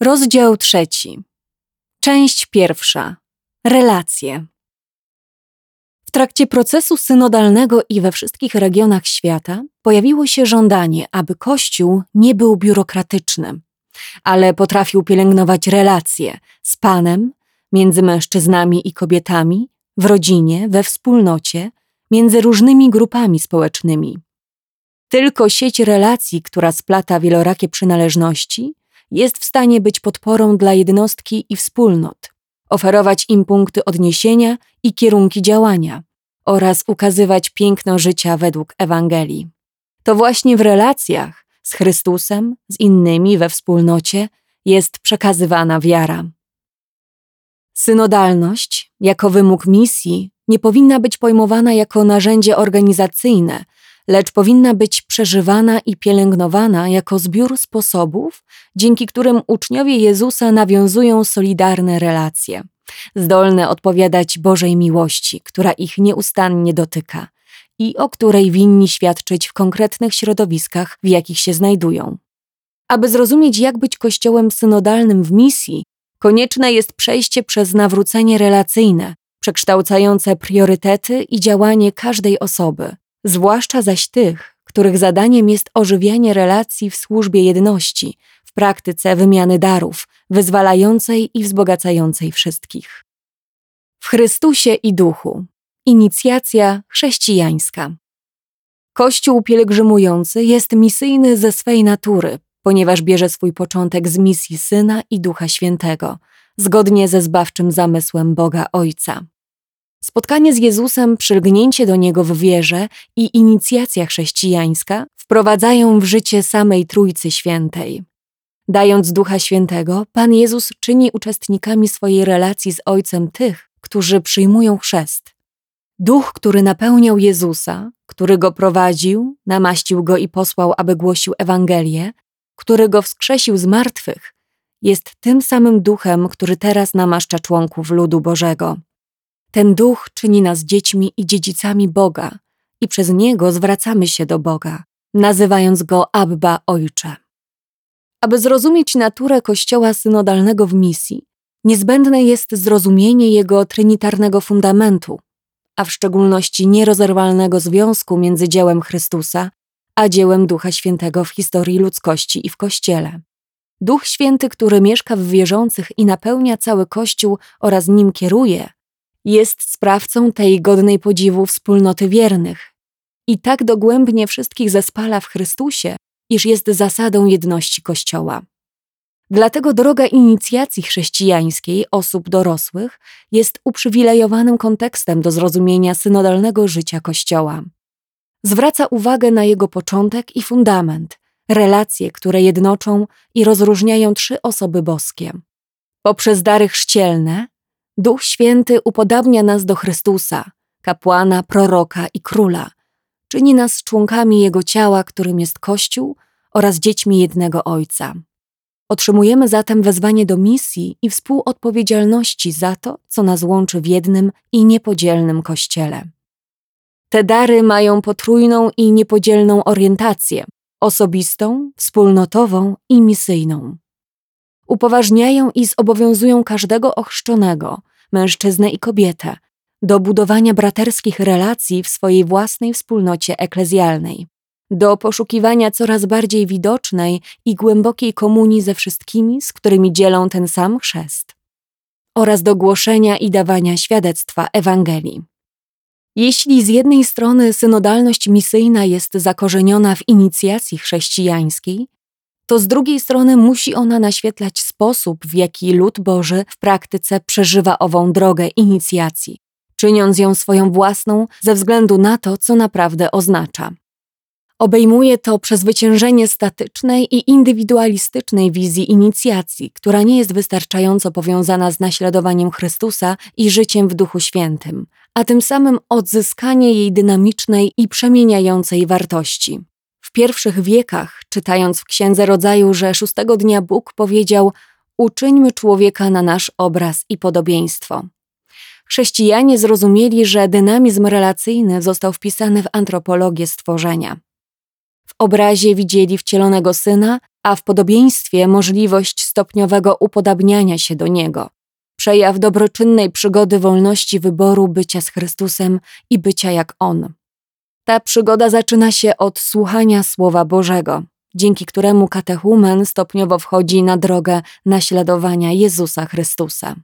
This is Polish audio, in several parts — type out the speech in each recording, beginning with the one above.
Rozdział trzeci. Część pierwsza. Relacje. W trakcie procesu synodalnego i we wszystkich regionach świata pojawiło się żądanie, aby Kościół nie był biurokratyczny, ale potrafił pielęgnować relacje z Panem, między mężczyznami i kobietami, w rodzinie, we wspólnocie, między różnymi grupami społecznymi. Tylko sieć relacji, która splata wielorakie przynależności, jest w stanie być podporą dla jednostki i wspólnot, oferować im punkty odniesienia i kierunki działania oraz ukazywać piękno życia według Ewangelii. To właśnie w relacjach z Chrystusem, z innymi we wspólnocie jest przekazywana wiara. Synodalność, jako wymóg misji, nie powinna być pojmowana jako narzędzie organizacyjne, lecz powinna być przeżywana i pielęgnowana jako zbiór sposobów, dzięki którym uczniowie Jezusa nawiązują solidarne relacje, zdolne odpowiadać Bożej miłości, która ich nieustannie dotyka i o której winni świadczyć w konkretnych środowiskach, w jakich się znajdują. Aby zrozumieć, jak być kościołem synodalnym w misji, konieczne jest przejście przez nawrócenie relacyjne, przekształcające priorytety i działanie każdej osoby, zwłaszcza zaś tych, których zadaniem jest ożywianie relacji w służbie jedności, w praktyce wymiany darów, wyzwalającej i wzbogacającej wszystkich. W Chrystusie i Duchu. Inicjacja chrześcijańska. Kościół pielgrzymujący jest misyjny ze swej natury, ponieważ bierze swój początek z misji Syna i Ducha Świętego, zgodnie ze zbawczym zamysłem Boga Ojca. Spotkanie z Jezusem, przylgnięcie do Niego w wierze i inicjacja chrześcijańska wprowadzają w życie samej Trójcy Świętej. Dając Ducha Świętego, Pan Jezus czyni uczestnikami swojej relacji z Ojcem tych, którzy przyjmują chrzest. Duch, który napełniał Jezusa, który go prowadził, namaścił go i posłał, aby głosił Ewangelię, który go wskrzesił z martwych, jest tym samym duchem, który teraz namaszcza członków ludu Bożego. Ten duch czyni nas dziećmi i dziedzicami Boga i przez niego zwracamy się do Boga, nazywając go Abba Ojcze. Aby zrozumieć naturę Kościoła synodalnego w misji, niezbędne jest zrozumienie jego trinitarnego fundamentu, a w szczególności nierozerwalnego związku między dziełem Chrystusa a dziełem Ducha Świętego w historii ludzkości i w Kościele. Duch Święty, który mieszka w wierzących i napełnia cały Kościół oraz nim kieruje, jest sprawcą tej godnej podziwu wspólnoty wiernych i tak dogłębnie wszystkich zespala w Chrystusie, iż jest zasadą jedności Kościoła. Dlatego droga inicjacji chrześcijańskiej osób dorosłych jest uprzywilejowanym kontekstem do zrozumienia synodalnego życia Kościoła. Zwraca uwagę na jego początek i fundament, relacje, które jednoczą i rozróżniają trzy osoby boskie. Poprzez dary chrzcielne, Duch Święty upodabnia nas do Chrystusa, kapłana, proroka i króla. Czyni nas członkami Jego ciała, którym jest Kościół oraz dziećmi jednego Ojca. Otrzymujemy zatem wezwanie do misji i współodpowiedzialności za to, co nas łączy w jednym i niepodzielnym Kościele. Te dary mają potrójną i niepodzielną orientację osobistą, wspólnotową i misyjną upoważniają i zobowiązują każdego ochrzczonego, mężczyznę i kobietę, do budowania braterskich relacji w swojej własnej wspólnocie eklezjalnej, do poszukiwania coraz bardziej widocznej i głębokiej komunii ze wszystkimi, z którymi dzielą ten sam chrzest, oraz do głoszenia i dawania świadectwa Ewangelii. Jeśli z jednej strony synodalność misyjna jest zakorzeniona w inicjacji chrześcijańskiej, to z drugiej strony musi ona naświetlać sposób, w jaki lud Boży w praktyce przeżywa ową drogę inicjacji, czyniąc ją swoją własną ze względu na to, co naprawdę oznacza. Obejmuje to przezwyciężenie statycznej i indywidualistycznej wizji inicjacji, która nie jest wystarczająco powiązana z naśladowaniem Chrystusa i życiem w Duchu Świętym, a tym samym odzyskanie jej dynamicznej i przemieniającej wartości. W pierwszych wiekach, czytając w Księdze Rodzaju, że szóstego dnia Bóg powiedział: Uczyńmy człowieka na nasz obraz i podobieństwo. Chrześcijanie zrozumieli, że dynamizm relacyjny został wpisany w antropologię stworzenia. W obrazie widzieli wcielonego syna a w podobieństwie możliwość stopniowego upodabniania się do Niego. Przejaw dobroczynnej przygody wolności wyboru bycia z Chrystusem i bycia jak On. Ta przygoda zaczyna się od słuchania Słowa Bożego, dzięki któremu katechumen stopniowo wchodzi na drogę naśladowania Jezusa Chrystusa.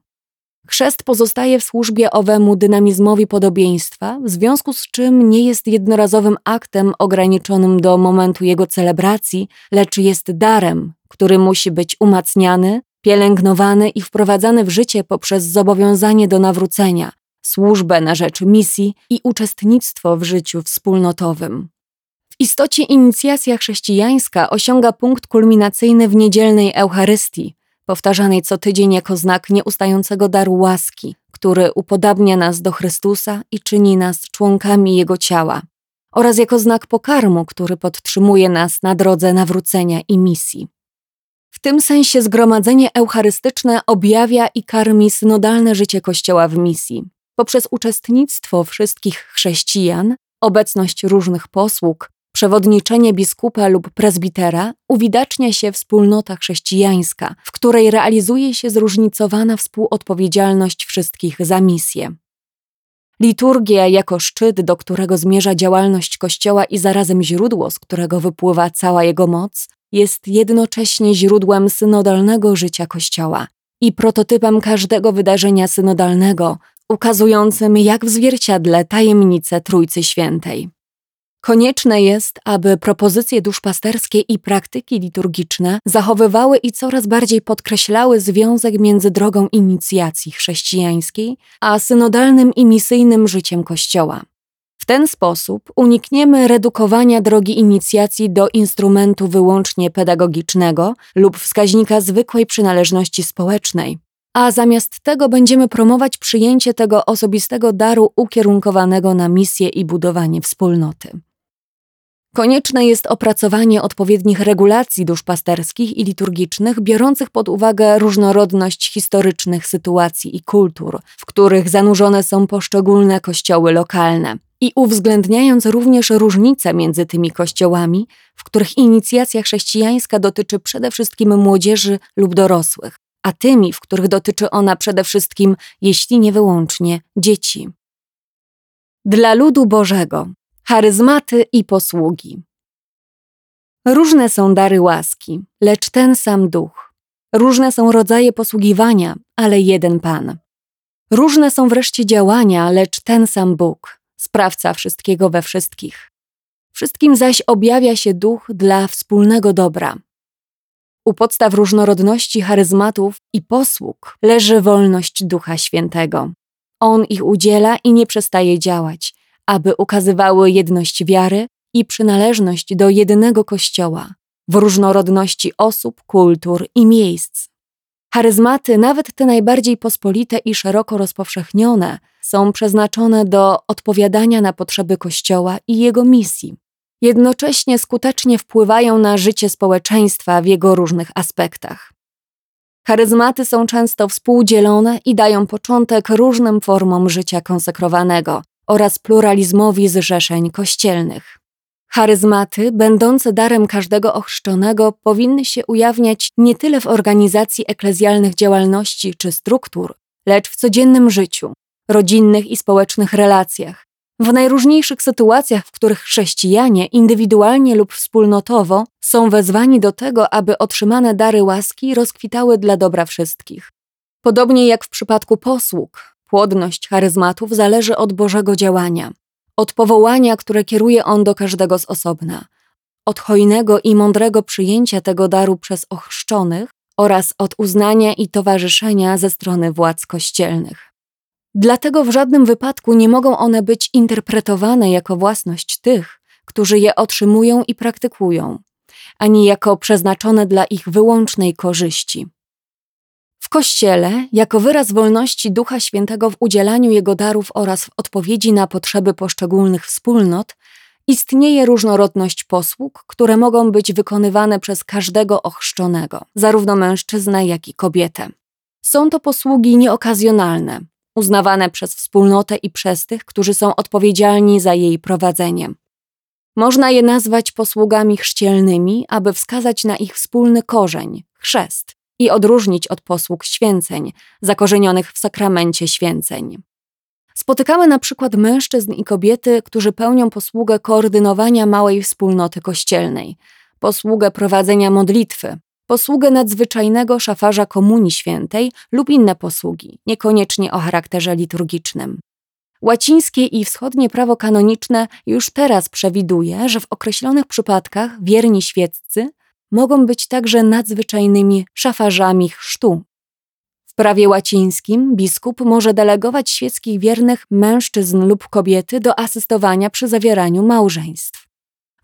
Chrzest pozostaje w służbie owemu dynamizmowi podobieństwa, w związku z czym nie jest jednorazowym aktem ograniczonym do momentu jego celebracji, lecz jest darem, który musi być umacniany, pielęgnowany i wprowadzany w życie poprzez zobowiązanie do nawrócenia, służbę na rzecz misji i uczestnictwo w życiu wspólnotowym. W istocie inicjacja chrześcijańska osiąga punkt kulminacyjny w niedzielnej Eucharystii, powtarzanej co tydzień jako znak nieustającego daru łaski, który upodabnia nas do Chrystusa i czyni nas członkami Jego ciała, oraz jako znak pokarmu, który podtrzymuje nas na drodze nawrócenia i misji. W tym sensie zgromadzenie eucharystyczne objawia i karmi synodalne życie Kościoła w misji. Poprzez uczestnictwo wszystkich chrześcijan, obecność różnych posług, przewodniczenie biskupa lub prezbitera uwidacznia się wspólnota chrześcijańska, w której realizuje się zróżnicowana współodpowiedzialność wszystkich za misję. Liturgia jako szczyt, do którego zmierza działalność Kościoła i zarazem źródło, z którego wypływa cała jego moc, jest jednocześnie źródłem synodalnego życia Kościoła i prototypem każdego wydarzenia synodalnego, ukazującym jak w zwierciadle tajemnicę Trójcy Świętej. Konieczne jest, aby propozycje duszpasterskie i praktyki liturgiczne zachowywały i coraz bardziej podkreślały związek między drogą inicjacji chrześcijańskiej a synodalnym i misyjnym życiem Kościoła. W ten sposób unikniemy redukowania drogi inicjacji do instrumentu wyłącznie pedagogicznego lub wskaźnika zwykłej przynależności społecznej, a zamiast tego będziemy promować przyjęcie tego osobistego daru ukierunkowanego na misję i budowanie wspólnoty. Konieczne jest opracowanie odpowiednich regulacji duszpasterskich i liturgicznych, biorących pod uwagę różnorodność historycznych sytuacji i kultur, w których zanurzone są poszczególne kościoły lokalne, i uwzględniając również różnice między tymi kościołami, w których inicjacja chrześcijańska dotyczy przede wszystkim młodzieży lub dorosłych, a tymi, w których dotyczy ona przede wszystkim, jeśli nie wyłącznie, dzieci. Dla ludu Bożego charyzmaty i posługi. Różne są dary łaski, lecz ten sam duch. Różne są rodzaje posługiwania, ale jeden Pan. Różne są wreszcie działania, lecz ten sam Bóg, sprawca wszystkiego we wszystkich. Wszystkim zaś objawia się duch dla wspólnego dobra. U podstaw różnorodności charyzmatów i posług leży wolność Ducha Świętego. On ich udziela i nie przestaje działać, aby ukazywały jedność wiary i przynależność do jedynego Kościoła w różnorodności osób, kultur i miejsc. Charyzmaty, nawet te najbardziej pospolite i szeroko rozpowszechnione, są przeznaczone do odpowiadania na potrzeby Kościoła i jego misji. Jednocześnie skutecznie wpływają na życie społeczeństwa w jego różnych aspektach. Charyzmaty są często współdzielone i dają początek różnym formom życia konsekrowanego, oraz pluralizmowi zrzeszeń kościelnych. Charyzmaty, będące darem każdego ochrzczonego, powinny się ujawniać nie tyle w organizacji eklezjalnych działalności czy struktur, lecz w codziennym życiu, rodzinnych i społecznych relacjach, w najróżniejszych sytuacjach, w których chrześcijanie indywidualnie lub wspólnotowo są wezwani do tego, aby otrzymane dary łaski rozkwitały dla dobra wszystkich. Podobnie jak w przypadku posług, Płodność charyzmatów zależy od Bożego działania, od powołania, które kieruje On do każdego z osobna, od hojnego i mądrego przyjęcia tego daru przez ochrzczonych oraz od uznania i towarzyszenia ze strony władz kościelnych. Dlatego w żadnym wypadku nie mogą one być interpretowane jako własność tych, którzy je otrzymują i praktykują, ani jako przeznaczone dla ich wyłącznej korzyści. W Kościele, jako wyraz wolności Ducha Świętego w udzielaniu Jego darów oraz w odpowiedzi na potrzeby poszczególnych wspólnot, istnieje różnorodność posług, które mogą być wykonywane przez każdego ochrzczonego, zarówno mężczyznę, jak i kobietę. Są to posługi nieokazjonalne, uznawane przez wspólnotę i przez tych, którzy są odpowiedzialni za jej prowadzenie. Można je nazwać posługami chrzcielnymi, aby wskazać na ich wspólny korzeń chrzest i odróżnić od posług święceń, zakorzenionych w sakramencie święceń. Spotykamy na przykład mężczyzn i kobiety, którzy pełnią posługę koordynowania małej wspólnoty kościelnej, posługę prowadzenia modlitwy, posługę nadzwyczajnego szafarza Komunii Świętej lub inne posługi, niekoniecznie o charakterze liturgicznym. Łacińskie i wschodnie prawo kanoniczne już teraz przewiduje, że w określonych przypadkach wierni świeccy mogą być także nadzwyczajnymi szafarzami chrztu. W prawie łacińskim biskup może delegować świeckich wiernych mężczyzn lub kobiety do asystowania przy zawieraniu małżeństw.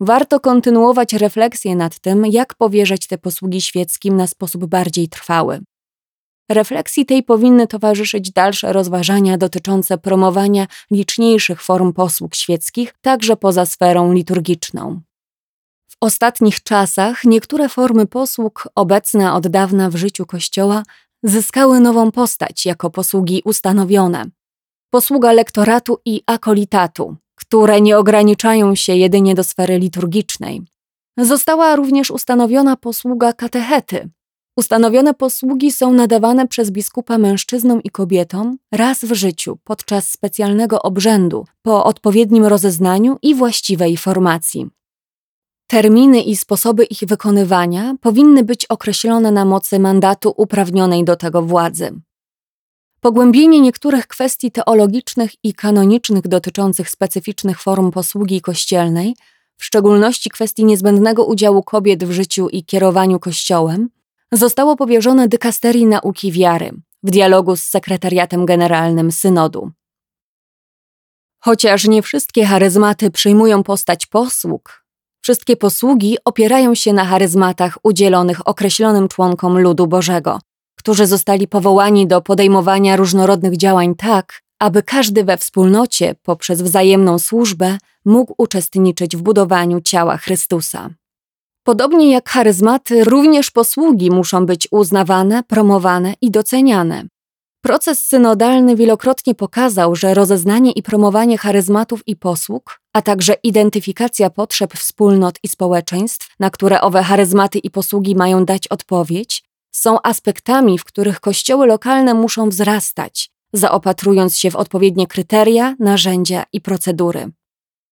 Warto kontynuować refleksję nad tym, jak powierzać te posługi świeckim na sposób bardziej trwały. Refleksji tej powinny towarzyszyć dalsze rozważania dotyczące promowania liczniejszych form posług świeckich, także poza sferą liturgiczną. W ostatnich czasach niektóre formy posług obecne od dawna w życiu Kościoła zyskały nową postać jako posługi ustanowione. Posługa lektoratu i akolitatu, które nie ograniczają się jedynie do sfery liturgicznej. Została również ustanowiona posługa katechety. Ustanowione posługi są nadawane przez biskupa mężczyznom i kobietom raz w życiu podczas specjalnego obrzędu, po odpowiednim rozeznaniu i właściwej formacji. Terminy i sposoby ich wykonywania powinny być określone na mocy mandatu uprawnionej do tego władzy. Pogłębienie niektórych kwestii teologicznych i kanonicznych dotyczących specyficznych form posługi kościelnej, w szczególności kwestii niezbędnego udziału kobiet w życiu i kierowaniu Kościołem, zostało powierzone dykasterii nauki wiary w dialogu z sekretariatem generalnym synodu. Chociaż nie wszystkie charyzmaty przyjmują postać posług, Wszystkie posługi opierają się na charyzmatach udzielonych określonym członkom ludu Bożego, którzy zostali powołani do podejmowania różnorodnych działań tak, aby każdy we wspólnocie poprzez wzajemną służbę mógł uczestniczyć w budowaniu ciała Chrystusa. Podobnie jak charyzmaty, również posługi muszą być uznawane, promowane i doceniane. Proces synodalny wielokrotnie pokazał, że rozeznanie i promowanie charyzmatów i posług, a także identyfikacja potrzeb wspólnot i społeczeństw, na które owe charyzmaty i posługi mają dać odpowiedź, są aspektami, w których kościoły lokalne muszą wzrastać, zaopatrując się w odpowiednie kryteria, narzędzia i procedury.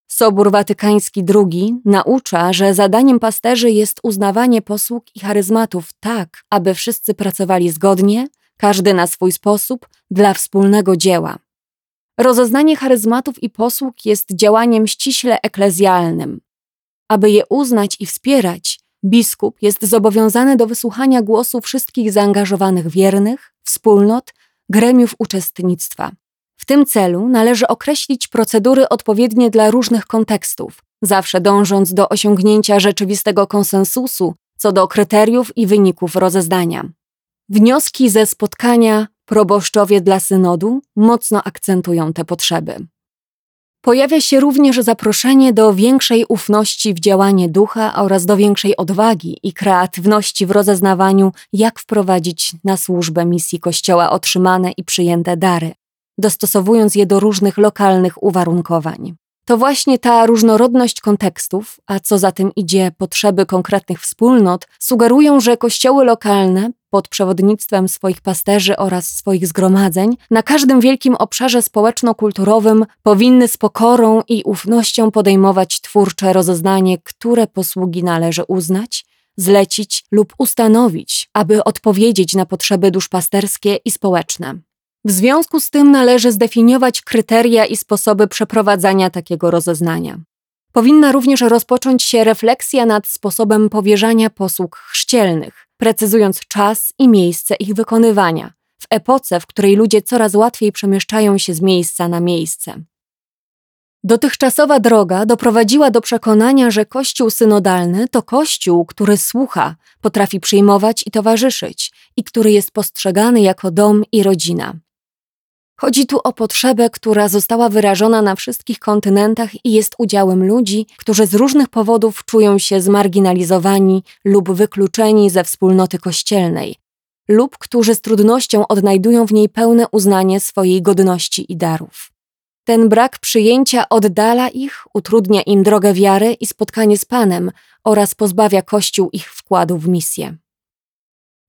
Sobór Watykański II naucza, że zadaniem pasterzy jest uznawanie posług i charyzmatów tak, aby wszyscy pracowali zgodnie, każdy na swój sposób, dla wspólnego dzieła. Rozeznanie charyzmatów i posług jest działaniem ściśle eklezjalnym. Aby je uznać i wspierać, biskup jest zobowiązany do wysłuchania głosu wszystkich zaangażowanych wiernych, wspólnot, gremiów uczestnictwa. W tym celu należy określić procedury odpowiednie dla różnych kontekstów, zawsze dążąc do osiągnięcia rzeczywistego konsensusu co do kryteriów i wyników rozeznania. Wnioski ze spotkania proboszczowie dla synodu mocno akcentują te potrzeby. Pojawia się również zaproszenie do większej ufności w działanie ducha oraz do większej odwagi i kreatywności w rozeznawaniu, jak wprowadzić na służbę misji Kościoła otrzymane i przyjęte dary, dostosowując je do różnych lokalnych uwarunkowań. To właśnie ta różnorodność kontekstów, a co za tym idzie potrzeby konkretnych wspólnot, sugerują, że kościoły lokalne, pod przewodnictwem swoich pasterzy oraz swoich zgromadzeń, na każdym wielkim obszarze społeczno-kulturowym powinny z pokorą i ufnością podejmować twórcze rozeznanie, które posługi należy uznać, zlecić lub ustanowić, aby odpowiedzieć na potrzeby duszpasterskie i społeczne. W związku z tym należy zdefiniować kryteria i sposoby przeprowadzania takiego rozeznania. Powinna również rozpocząć się refleksja nad sposobem powierzania posług chrzcielnych, precyzując czas i miejsce ich wykonywania, w epoce, w której ludzie coraz łatwiej przemieszczają się z miejsca na miejsce. Dotychczasowa droga doprowadziła do przekonania, że Kościół synodalny to Kościół, który słucha, potrafi przyjmować i towarzyszyć i który jest postrzegany jako dom i rodzina. Chodzi tu o potrzebę, która została wyrażona na wszystkich kontynentach i jest udziałem ludzi, którzy z różnych powodów czują się zmarginalizowani lub wykluczeni ze wspólnoty kościelnej, lub którzy z trudnością odnajdują w niej pełne uznanie swojej godności i darów. Ten brak przyjęcia oddala ich, utrudnia im drogę wiary i spotkanie z Panem oraz pozbawia Kościół ich wkładu w misję.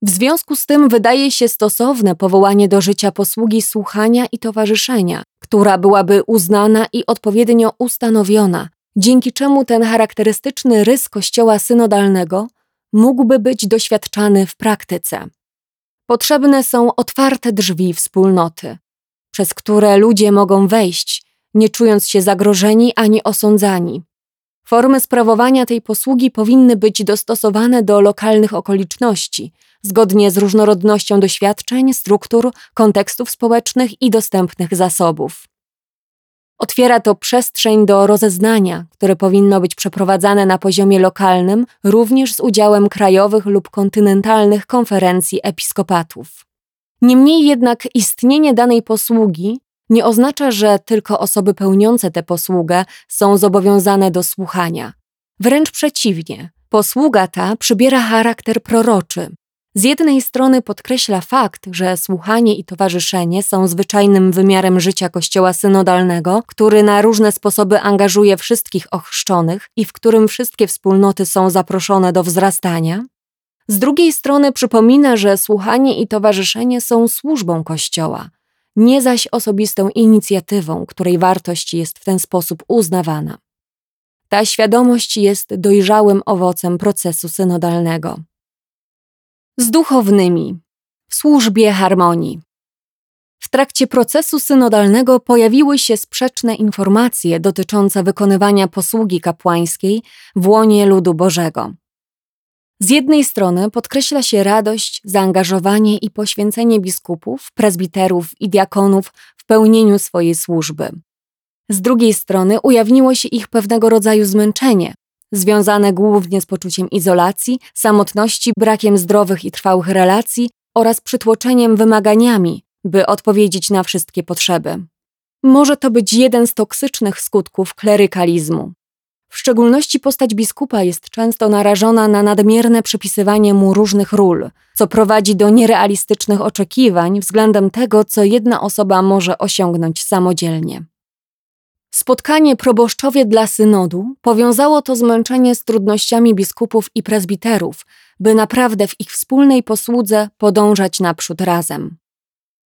W związku z tym wydaje się stosowne powołanie do życia posługi słuchania i towarzyszenia, która byłaby uznana i odpowiednio ustanowiona, dzięki czemu ten charakterystyczny rys Kościoła synodalnego mógłby być doświadczany w praktyce. Potrzebne są otwarte drzwi wspólnoty, przez które ludzie mogą wejść, nie czując się zagrożeni ani osądzani. Formy sprawowania tej posługi powinny być dostosowane do lokalnych okoliczności, zgodnie z różnorodnością doświadczeń, struktur, kontekstów społecznych i dostępnych zasobów. Otwiera to przestrzeń do rozeznania, które powinno być przeprowadzane na poziomie lokalnym, również z udziałem krajowych lub kontynentalnych konferencji episkopatów. Niemniej jednak istnienie danej posługi nie oznacza, że tylko osoby pełniące tę posługę są zobowiązane do słuchania. Wręcz przeciwnie, posługa ta przybiera charakter proroczy, z jednej strony podkreśla fakt, że słuchanie i towarzyszenie są zwyczajnym wymiarem życia Kościoła synodalnego, który na różne sposoby angażuje wszystkich ochrzczonych i w którym wszystkie wspólnoty są zaproszone do wzrastania. Z drugiej strony przypomina, że słuchanie i towarzyszenie są służbą Kościoła, nie zaś osobistą inicjatywą, której wartość jest w ten sposób uznawana. Ta świadomość jest dojrzałym owocem procesu synodalnego z duchownymi w służbie harmonii. W trakcie procesu synodalnego pojawiły się sprzeczne informacje dotyczące wykonywania posługi kapłańskiej w łonie ludu Bożego. Z jednej strony podkreśla się radość, zaangażowanie i poświęcenie biskupów, prezbiterów i diakonów w pełnieniu swojej służby. Z drugiej strony ujawniło się ich pewnego rodzaju zmęczenie, związane głównie z poczuciem izolacji, samotności, brakiem zdrowych i trwałych relacji oraz przytłoczeniem wymaganiami, by odpowiedzieć na wszystkie potrzeby. Może to być jeden z toksycznych skutków klerykalizmu. W szczególności postać biskupa jest często narażona na nadmierne przypisywanie mu różnych ról, co prowadzi do nierealistycznych oczekiwań względem tego, co jedna osoba może osiągnąć samodzielnie. Spotkanie proboszczowie dla synodu powiązało to zmęczenie z trudnościami biskupów i prezbiterów, by naprawdę w ich wspólnej posłudze podążać naprzód razem.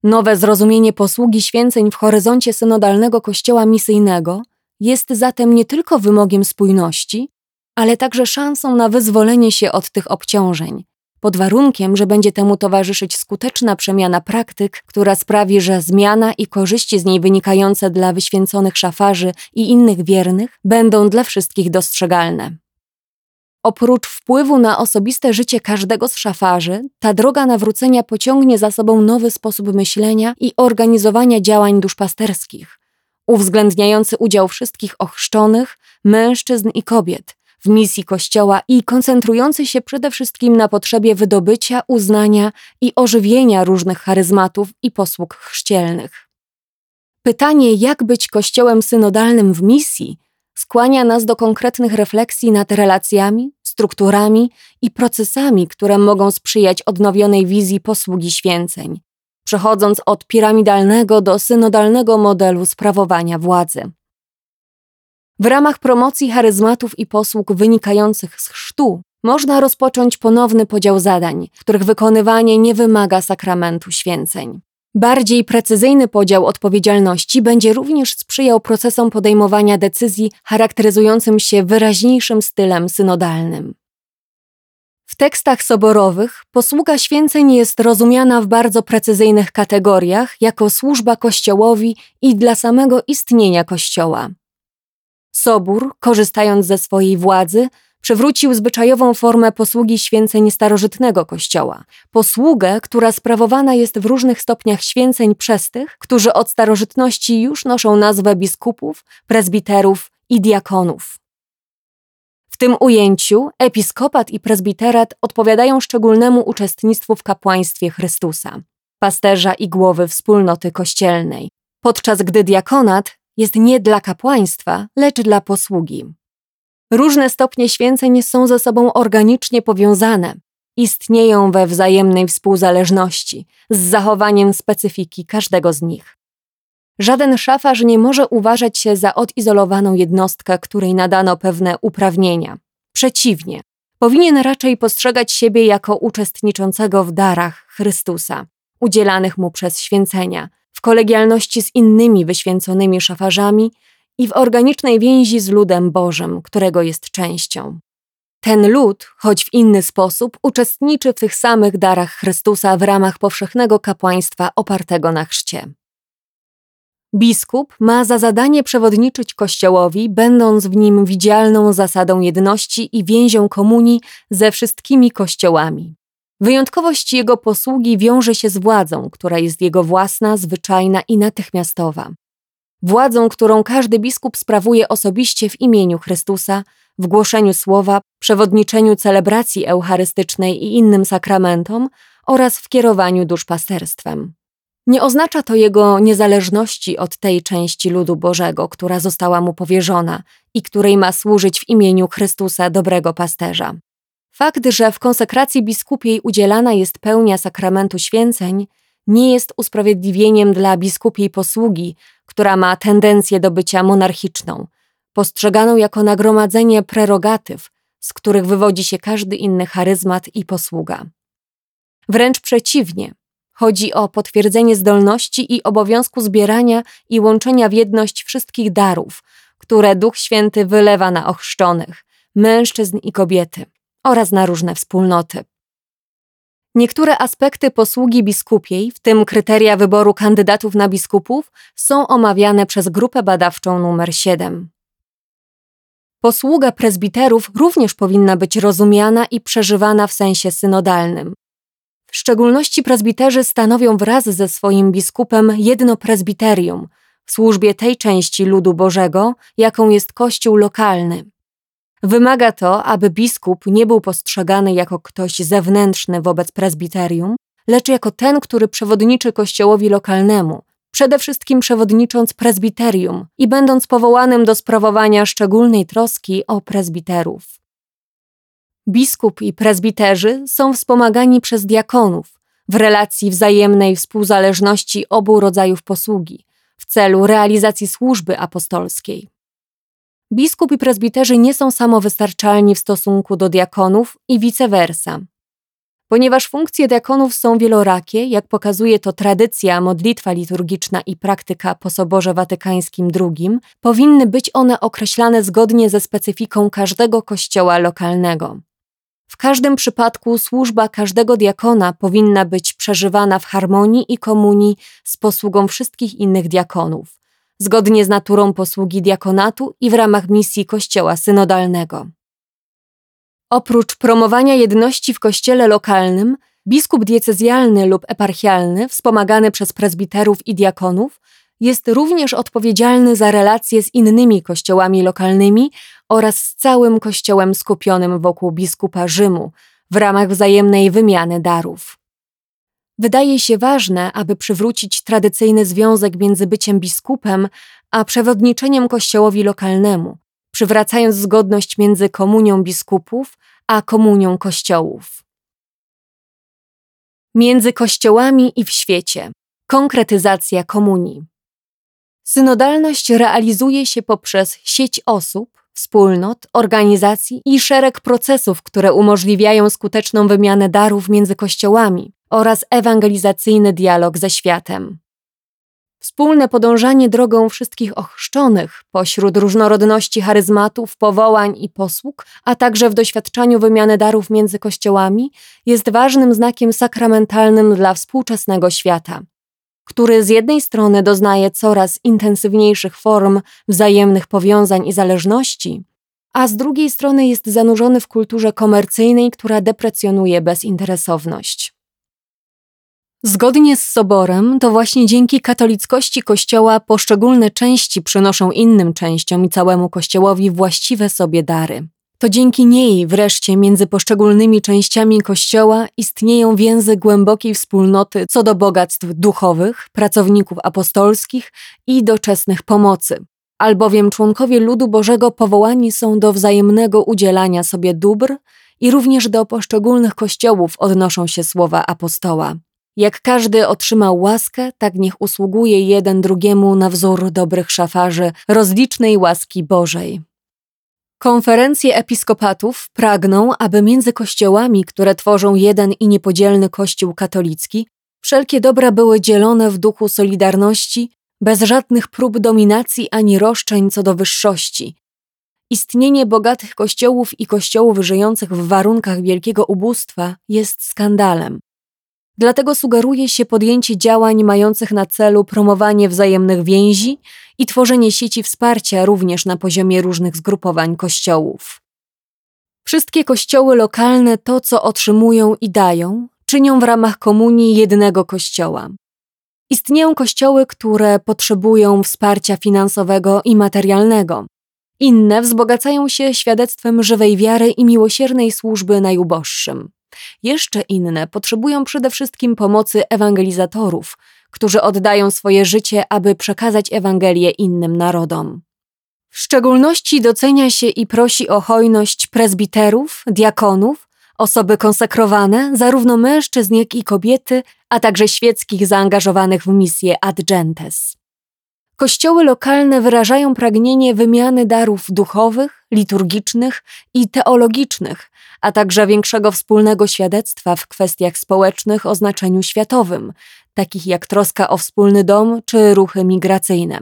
Nowe zrozumienie posługi święceń w horyzoncie synodalnego kościoła misyjnego jest zatem nie tylko wymogiem spójności, ale także szansą na wyzwolenie się od tych obciążeń, pod warunkiem, że będzie temu towarzyszyć skuteczna przemiana praktyk, która sprawi, że zmiana i korzyści z niej wynikające dla wyświęconych szafarzy i innych wiernych będą dla wszystkich dostrzegalne. Oprócz wpływu na osobiste życie każdego z szafarzy, ta droga nawrócenia pociągnie za sobą nowy sposób myślenia i organizowania działań duszpasterskich, uwzględniający udział wszystkich ochrzczonych, mężczyzn i kobiet, w misji Kościoła i koncentrujący się przede wszystkim na potrzebie wydobycia, uznania i ożywienia różnych charyzmatów i posług chrzcielnych. Pytanie, jak być Kościołem synodalnym w misji, skłania nas do konkretnych refleksji nad relacjami, strukturami i procesami, które mogą sprzyjać odnowionej wizji posługi święceń, przechodząc od piramidalnego do synodalnego modelu sprawowania władzy. W ramach promocji charyzmatów i posług wynikających z chrztu można rozpocząć ponowny podział zadań, których wykonywanie nie wymaga sakramentu święceń. Bardziej precyzyjny podział odpowiedzialności będzie również sprzyjał procesom podejmowania decyzji charakteryzującym się wyraźniejszym stylem synodalnym. W tekstach soborowych posługa święceń jest rozumiana w bardzo precyzyjnych kategoriach jako służba Kościołowi i dla samego istnienia Kościoła. Sobór, korzystając ze swojej władzy, przywrócił zwyczajową formę posługi święceń starożytnego Kościoła. Posługę, która sprawowana jest w różnych stopniach święceń przez tych, którzy od starożytności już noszą nazwę biskupów, prezbiterów i diakonów. W tym ujęciu episkopat i prezbiterat odpowiadają szczególnemu uczestnictwu w kapłaństwie Chrystusa, pasterza i głowy wspólnoty kościelnej, podczas gdy diakonat jest nie dla kapłaństwa, lecz dla posługi. Różne stopnie święceń są ze sobą organicznie powiązane, istnieją we wzajemnej współzależności, z zachowaniem specyfiki każdego z nich. Żaden szafarz nie może uważać się za odizolowaną jednostkę, której nadano pewne uprawnienia. Przeciwnie, powinien raczej postrzegać siebie jako uczestniczącego w darach Chrystusa, udzielanych mu przez święcenia, w kolegialności z innymi wyświęconymi szafarzami i w organicznej więzi z ludem Bożym, którego jest częścią. Ten lud, choć w inny sposób, uczestniczy w tych samych darach Chrystusa w ramach powszechnego kapłaństwa opartego na chrzcie. Biskup ma za zadanie przewodniczyć Kościołowi, będąc w nim widzialną zasadą jedności i więzią komunii ze wszystkimi kościołami. Wyjątkowość jego posługi wiąże się z władzą, która jest jego własna, zwyczajna i natychmiastowa. Władzą, którą każdy biskup sprawuje osobiście w imieniu Chrystusa, w głoszeniu słowa, przewodniczeniu celebracji eucharystycznej i innym sakramentom oraz w kierowaniu duszpasterstwem. Nie oznacza to jego niezależności od tej części ludu Bożego, która została mu powierzona i której ma służyć w imieniu Chrystusa, dobrego pasterza. Fakt, że w konsekracji biskupiej udzielana jest pełnia sakramentu święceń, nie jest usprawiedliwieniem dla biskupiej posługi, która ma tendencję do bycia monarchiczną, postrzeganą jako nagromadzenie prerogatyw, z których wywodzi się każdy inny charyzmat i posługa. Wręcz przeciwnie, chodzi o potwierdzenie zdolności i obowiązku zbierania i łączenia w jedność wszystkich darów, które Duch Święty wylewa na ochrzczonych, mężczyzn i kobiety oraz na różne wspólnoty. Niektóre aspekty posługi biskupiej, w tym kryteria wyboru kandydatów na biskupów, są omawiane przez grupę badawczą numer 7. Posługa prezbiterów również powinna być rozumiana i przeżywana w sensie synodalnym. W szczególności prezbiterzy stanowią wraz ze swoim biskupem jedno prezbiterium w służbie tej części ludu Bożego, jaką jest Kościół lokalny. Wymaga to, aby biskup nie był postrzegany jako ktoś zewnętrzny wobec prezbiterium, lecz jako ten, który przewodniczy kościołowi lokalnemu, przede wszystkim przewodnicząc prezbiterium i będąc powołanym do sprawowania szczególnej troski o prezbiterów. Biskup i prezbiterzy są wspomagani przez diakonów w relacji wzajemnej współzależności obu rodzajów posługi w celu realizacji służby apostolskiej. Biskup i prezbiterzy nie są samowystarczalni w stosunku do diakonów i vice versa. Ponieważ funkcje diakonów są wielorakie, jak pokazuje to tradycja, modlitwa liturgiczna i praktyka po Soborze Watykańskim II, powinny być one określane zgodnie ze specyfiką każdego kościoła lokalnego. W każdym przypadku służba każdego diakona powinna być przeżywana w harmonii i komunii z posługą wszystkich innych diakonów, zgodnie z naturą posługi diakonatu i w ramach misji Kościoła synodalnego. Oprócz promowania jedności w kościele lokalnym, biskup diecezjalny lub eparchialny, wspomagany przez prezbiterów i diakonów, jest również odpowiedzialny za relacje z innymi kościołami lokalnymi oraz z całym kościołem skupionym wokół biskupa Rzymu w ramach wzajemnej wymiany darów. Wydaje się ważne, aby przywrócić tradycyjny związek między byciem biskupem a przewodniczeniem kościołowi lokalnemu, przywracając zgodność między komunią biskupów a komunią kościołów. Między kościołami i w świecie konkretyzacja komunii. Synodalność realizuje się poprzez sieć osób, wspólnot, organizacji i szereg procesów, które umożliwiają skuteczną wymianę darów między kościołami oraz ewangelizacyjny dialog ze światem. Wspólne podążanie drogą wszystkich ochrzczonych pośród różnorodności charyzmatów, powołań i posług, a także w doświadczaniu wymiany darów między kościołami, jest ważnym znakiem sakramentalnym dla współczesnego świata, który z jednej strony doznaje coraz intensywniejszych form wzajemnych powiązań i zależności, a z drugiej strony jest zanurzony w kulturze komercyjnej, która deprecjonuje bezinteresowność. Zgodnie z Soborem, to właśnie dzięki katolickości Kościoła poszczególne części przynoszą innym częściom i całemu Kościołowi właściwe sobie dary. To dzięki niej wreszcie między poszczególnymi częściami Kościoła istnieją więzy głębokiej wspólnoty co do bogactw duchowych, pracowników apostolskich i doczesnych pomocy, albowiem członkowie ludu Bożego powołani są do wzajemnego udzielania sobie dóbr i również do poszczególnych kościołów odnoszą się słowa apostoła. Jak każdy otrzymał łaskę, tak niech usługuje jeden drugiemu na wzór dobrych szafarzy rozlicznej łaski Bożej. Konferencje episkopatów pragną, aby między kościołami, które tworzą jeden i niepodzielny Kościół katolicki, wszelkie dobra były dzielone w duchu solidarności, bez żadnych prób dominacji ani roszczeń co do wyższości. Istnienie bogatych kościołów i kościołów żyjących w warunkach wielkiego ubóstwa jest skandalem. Dlatego sugeruje się podjęcie działań mających na celu promowanie wzajemnych więzi i tworzenie sieci wsparcia również na poziomie różnych zgrupowań kościołów. Wszystkie kościoły lokalne to, co otrzymują i dają, czynią w ramach komunii jednego kościoła. Istnieją kościoły, które potrzebują wsparcia finansowego i materialnego. Inne wzbogacają się świadectwem żywej wiary i miłosiernej służby najuboższym. Jeszcze inne potrzebują przede wszystkim pomocy ewangelizatorów, którzy oddają swoje życie, aby przekazać Ewangelię innym narodom. W szczególności docenia się i prosi o hojność prezbiterów, diakonów, osoby konsekrowane, zarówno mężczyzn, jak i kobiety, a także świeckich zaangażowanych w misję Ad Gentes. Kościoły lokalne wyrażają pragnienie wymiany darów duchowych, liturgicznych i teologicznych, a także większego wspólnego świadectwa w kwestiach społecznych o znaczeniu światowym, takich jak troska o wspólny dom czy ruchy migracyjne.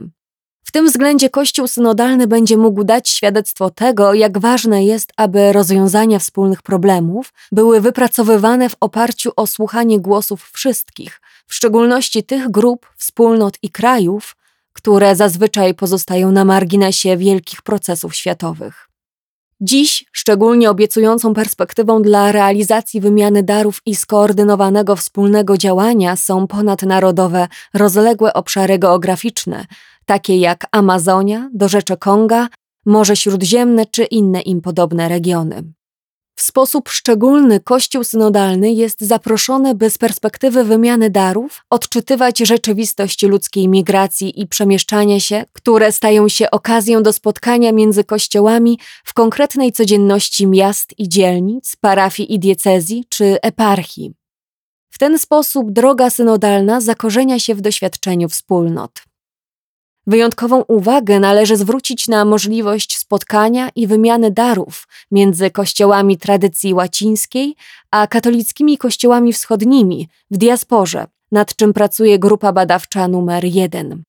W tym względzie Kościół synodalny będzie mógł dać świadectwo tego, jak ważne jest, aby rozwiązania wspólnych problemów były wypracowywane w oparciu o słuchanie głosów wszystkich, w szczególności tych grup, wspólnot i krajów, które zazwyczaj pozostają na marginesie wielkich procesów światowych. Dziś szczególnie obiecującą perspektywą dla realizacji wymiany darów i skoordynowanego wspólnego działania są ponadnarodowe, rozległe obszary geograficzne, takie jak Amazonia, Dorzecze Konga, Morze Śródziemne czy inne im podobne regiony. W sposób szczególny Kościół synodalny jest zaproszony, by z perspektywy wymiany darów odczytywać rzeczywistość ludzkiej migracji i przemieszczania się, które stają się okazją do spotkania między kościołami w konkretnej codzienności miast i dzielnic, parafii i diecezji czy eparchii. W ten sposób droga synodalna zakorzenia się w doświadczeniu wspólnot. Wyjątkową uwagę należy zwrócić na możliwość spotkania i wymiany darów między kościołami tradycji łacińskiej a katolickimi kościołami wschodnimi w diasporze, nad czym pracuje grupa badawcza numer 1.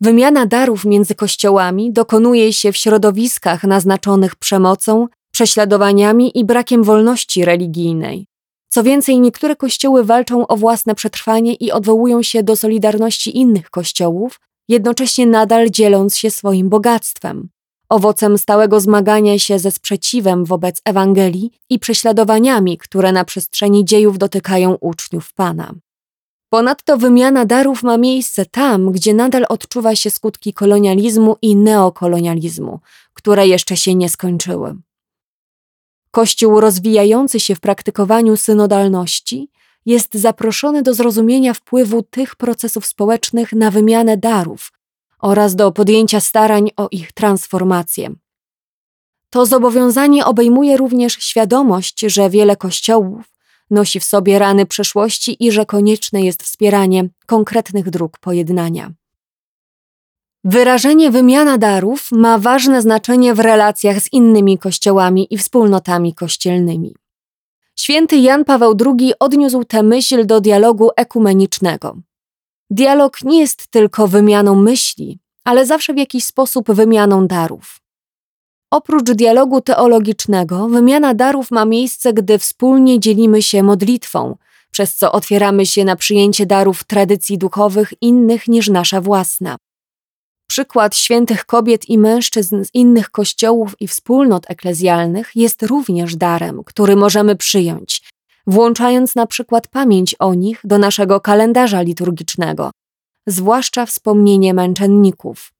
Wymiana darów między kościołami dokonuje się w środowiskach naznaczonych przemocą, prześladowaniami i brakiem wolności religijnej. Co więcej, niektóre kościoły walczą o własne przetrwanie i odwołują się do solidarności innych kościołów, jednocześnie nadal dzieląc się swoim bogactwem, owocem stałego zmagania się ze sprzeciwem wobec Ewangelii i prześladowaniami, które na przestrzeni dziejów dotykają uczniów Pana. Ponadto wymiana darów ma miejsce tam, gdzie nadal odczuwa się skutki kolonializmu i neokolonializmu, które jeszcze się nie skończyły. Kościół rozwijający się w praktykowaniu synodalności jest zaproszony do zrozumienia wpływu tych procesów społecznych na wymianę darów oraz do podjęcia starań o ich transformację. To zobowiązanie obejmuje również świadomość, że wiele kościołów nosi w sobie rany przeszłości i że konieczne jest wspieranie konkretnych dróg pojednania. Wyrażenie wymiana darów ma ważne znaczenie w relacjach z innymi kościołami i wspólnotami kościelnymi. Święty Jan Paweł II odniósł tę myśl do dialogu ekumenicznego. Dialog nie jest tylko wymianą myśli, ale zawsze w jakiś sposób wymianą darów. Oprócz dialogu teologicznego, wymiana darów ma miejsce, gdy wspólnie dzielimy się modlitwą, przez co otwieramy się na przyjęcie darów tradycji duchowych innych niż nasza własna. Przykład świętych kobiet i mężczyzn z innych kościołów i wspólnot eklezjalnych jest również darem, który możemy przyjąć, włączając na przykład pamięć o nich do naszego kalendarza liturgicznego, zwłaszcza wspomnienie męczenników.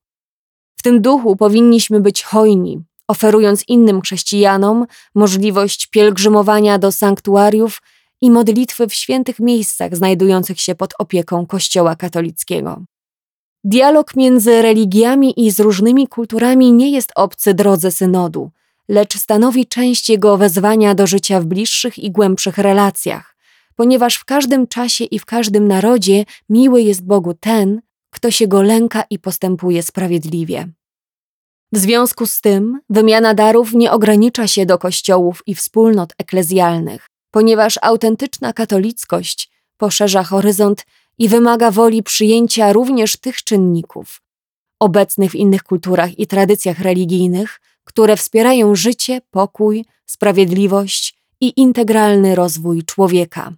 W tym duchu powinniśmy być hojni, oferując innym chrześcijanom możliwość pielgrzymowania do sanktuariów i modlitwy w świętych miejscach znajdujących się pod opieką Kościoła katolickiego. Dialog między religiami i z różnymi kulturami nie jest obcy drodze synodu, lecz stanowi część jego wezwania do życia w bliższych i głębszych relacjach, ponieważ w każdym czasie i w każdym narodzie miły jest Bogu ten, kto się go lęka i postępuje sprawiedliwie. W związku z tym wymiana darów nie ogranicza się do kościołów i wspólnot eklezjalnych, ponieważ autentyczna katolickość poszerza horyzont i wymaga woli przyjęcia również tych czynników, obecnych w innych kulturach i tradycjach religijnych, które wspierają życie, pokój, sprawiedliwość i integralny rozwój człowieka.